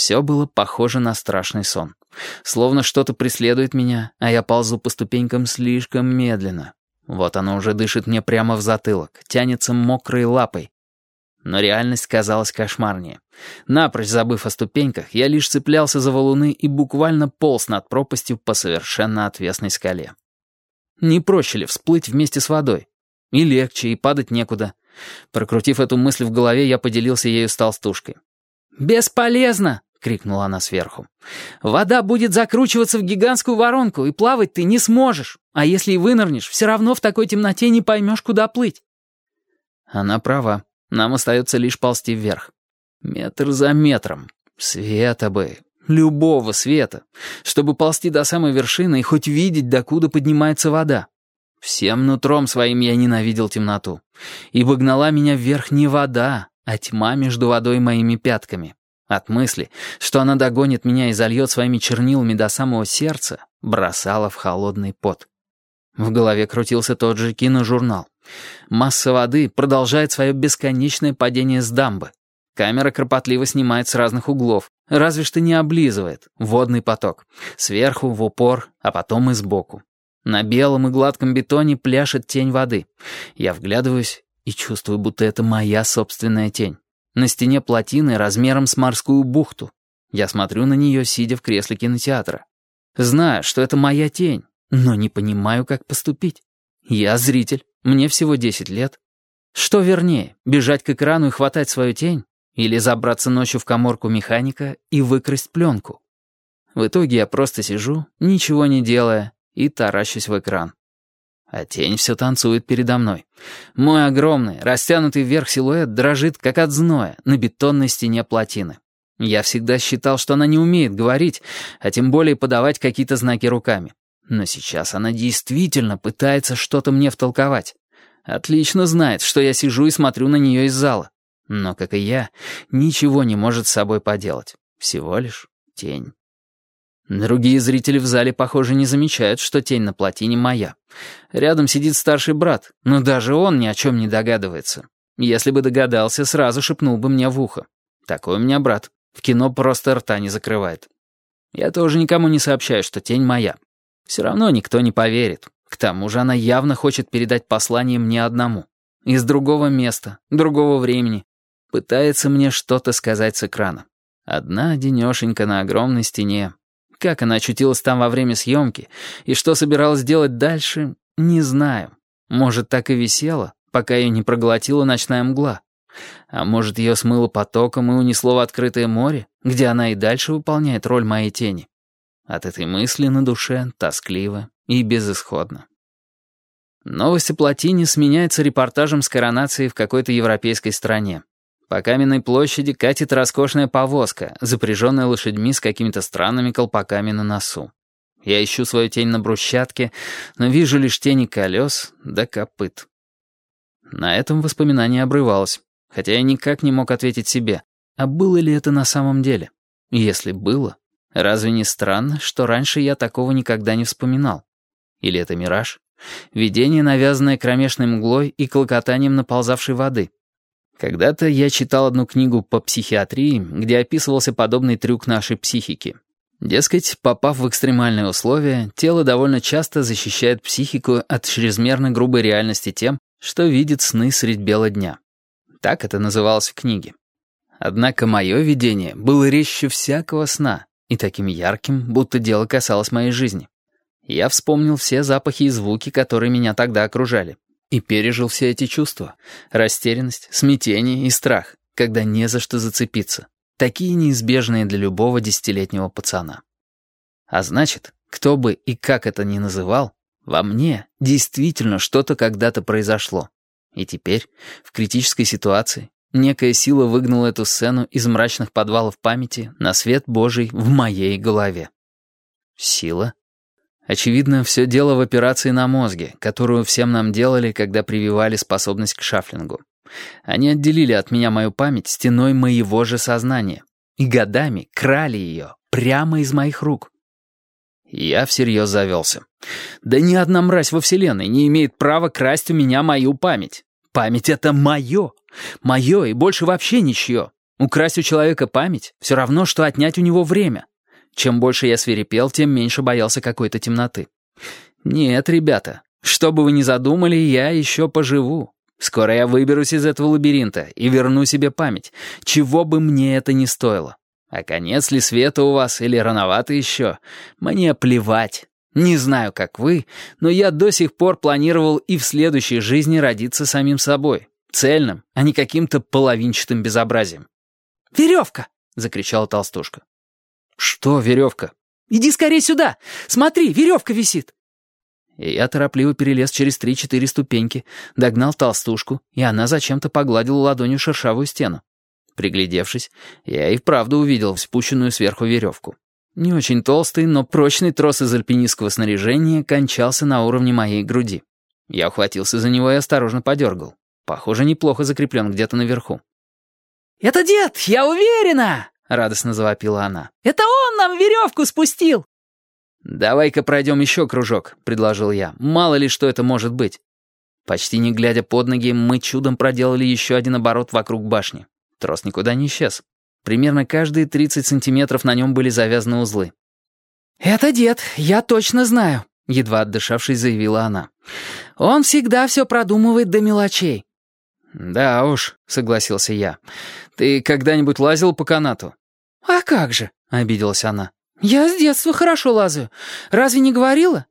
Все было похоже на страшный сон. Словно что-то преследует меня, а я ползу по ступенькам слишком медленно. Вот оно уже дышит мне прямо в затылок, тянется мокрой лапой. Но реальность казалась кошмарнее. Напрочь забыв о ступеньках, я лишь цеплялся за валуны и буквально полз над пропастью по совершенно отвесной скале. Не проще ли всплыть вместе с водой? И легче, и падать некуда. Прокрутив эту мысль в голове, я поделился ею с толстушкой. «Бесполезно!» — крикнула она сверху. «Вода будет закручиваться в гигантскую воронку, и плавать ты не сможешь. А если и вынырнешь, все равно в такой темноте не поймешь, куда плыть». Она права. Нам остается лишь ползти вверх. Метр за метром. Света бы. Любого света. Чтобы ползти до самой вершины и хоть видеть, докуда поднимается вода. Всем нутром своим я ненавидел темноту. Ибо гнала меня вверх не вода, а тьма между водой и моими пятками. От мысли, что она догонит меня и зальет своими чернилами до самого сердца, бросала в холодный пот. В голове крутился тот же киножурнал. Масса воды продолжает свое бесконечное падение с дамбы. Камера кропотливо снимает с разных углов, разве что не облизывает. Водный поток. Сверху, в упор, а потом и сбоку. На белом и гладком бетоне пляшет тень воды. Я вглядываюсь и чувствую, будто это моя собственная тень. На стене плотины размером с морскую бухту. Я смотрю на нее, сидя в кресле кинотеатра. Знаю, что это моя тень, но не понимаю, как поступить. Я зритель, мне всего 10 лет. Что вернее, бежать к экрану и хватать свою тень? Или забраться ночью в коморку механика и выкрасть пленку? В итоге я просто сижу, ничего не делая, и таращусь в экран. А тень все танцует передо мной. Мой огромный, растянутый вверх силуэт дрожит, как от зноя, на бетонной стене плотины. Я всегда считал, что она не умеет говорить, а тем более подавать какие-то знаки руками. Но сейчас она действительно пытается что-то мне втолковать. Отлично знает, что я сижу и смотрю на нее из зала. Но, как и я, ничего не может с собой поделать. Всего лишь тень. Другие зрители в зале, похоже, не замечают, что тень на плотине моя. Рядом сидит старший брат, но даже он ни о чем не догадывается. Если бы догадался, сразу шепнул бы мне в ухо. Такой у меня брат. В кино просто рта не закрывает. Я тоже никому не сообщаю, что тень моя. Все равно никто не поверит. К тому же она явно хочет передать послание мне одному. Из другого места, другого времени. Пытается мне что-то сказать с экрана. Одна денешенька на огромной стене, как она очутилась там во время съемки и что собиралась делать дальше, не знаю. Может, так и висела, пока ее не проглотила ночная мгла. А может, ее смыло потоком и унесло в открытое море, где она и дальше выполняет роль моей тени. От этой мысли на душе тоскливо и безысходно. Новость о плотине сменяется репортажем с коронацией в какой-то европейской стране. По каменной площади катит роскошная повозка, запряженная лошадьми с какими-то странными колпаками на носу. Я ищу свою тень на брусчатке, но вижу лишь тени колес да копыт. На этом воспоминание обрывалось, хотя я никак не мог ответить себе, а было ли это на самом деле? Если было, разве не странно, что раньше я такого никогда не вспоминал? Или это мираж? Видение, навязанное кромешной мглой и клокотанием наползавшей воды — когда-то я читал одну книгу по психиатрии, где описывался подобный трюк нашей психики. Дескать, попав в экстремальные условия, тело довольно часто защищает психику от чрезмерно грубой реальности тем, что видит сны средь бела дня. Так это называлось в книге. Однако мое видение было резче всякого сна и таким ярким, будто дело касалось моей жизни. Я вспомнил все запахи и звуки, которые меня тогда окружали. И пережил все эти чувства. Растерянность, смятение и страх, когда не за что зацепиться. Такие неизбежные для любого десятилетнего пацана. А значит, кто бы и как это ни называл, во мне действительно что-то когда-то произошло. И теперь, в критической ситуации, некая сила выгнала эту сцену из мрачных подвалов памяти на свет Божий в моей голове. Сила? Очевидно, все дело в операции на мозге, которую всем нам делали, когда прививали способность к шафлингу. Они отделили от меня мою память стеной моего же сознания и годами крали ее прямо из моих рук. Я всерьез завелся. Да ни одна мразь во Вселенной не имеет права красть у меня мою память. Память — это мое. Мое и больше вообще ничье. Украсть у человека память — все равно, что отнять у него время. Чем больше я свирепел, тем меньше боялся какой-то темноты. Нет, ребята, что бы вы ни задумали, я еще поживу. Скоро я выберусь из этого лабиринта и верну себе память, чего бы мне это ни стоило. А конец ли света у вас или рановато еще? Мне плевать. Не знаю, как вы, но я до сих пор планировал и в следующей жизни родиться самим собой, цельным, а не каким-то половинчатым безобразием. «Веревка!» — закричала толстушка. «Что веревка?» «Иди скорее сюда! Смотри, веревка висит!» И я торопливо перелез через три-четыре ступеньки, догнал толстушку, и она зачем-то погладила ладонью шершавую стену. Приглядевшись, я и вправду увидел спущенную сверху веревку. Не очень толстый, но прочный трос из альпинистского снаряжения кончался на уровне моей груди. Я ухватился за него и осторожно подергал. Похоже, неплохо закреплен где-то наверху. «Это дед, я уверена!» — радостно завопила она. «Это он нам веревку спустил!» «Давай-ка пройдем еще кружок», — предложил я. «Мало ли, что это может быть». Почти не глядя под ноги, мы чудом проделали еще один оборот вокруг башни. Трос никуда не исчез. Примерно каждые 30 сантиметров на нем были завязаны узлы. «Это дед, я точно знаю», — едва отдышавшись, заявила она. «Он всегда все продумывает до мелочей». «Да уж», — согласился я. «Ты когда-нибудь лазил по канату?» «А как же», — обиделась она. «Я с детства хорошо лазаю. Разве не говорила?